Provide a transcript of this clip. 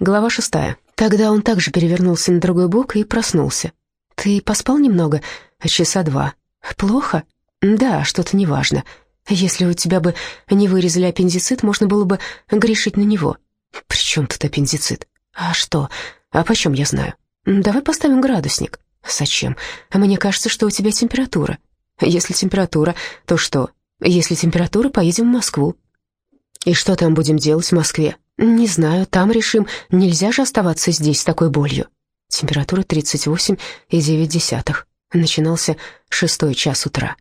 Глава шестая. Тогда он также перевернулся на другой бок и проснулся. «Ты поспал немного? Часа два. Плохо? Да, что-то неважно. Если у тебя бы не вырезали аппендицит, можно было бы грешить на него. При чем тут аппендицит? А что? А почем я знаю? Давай поставим градусник. Зачем? Мне кажется, что у тебя температура. Если температура, то что? Если температура, поедем в Москву. И что там будем делать в Москве? Не знаю, там решим. Нельзя же оставаться здесь с такой болью. Температура 38,9. Начинался шестой час утра.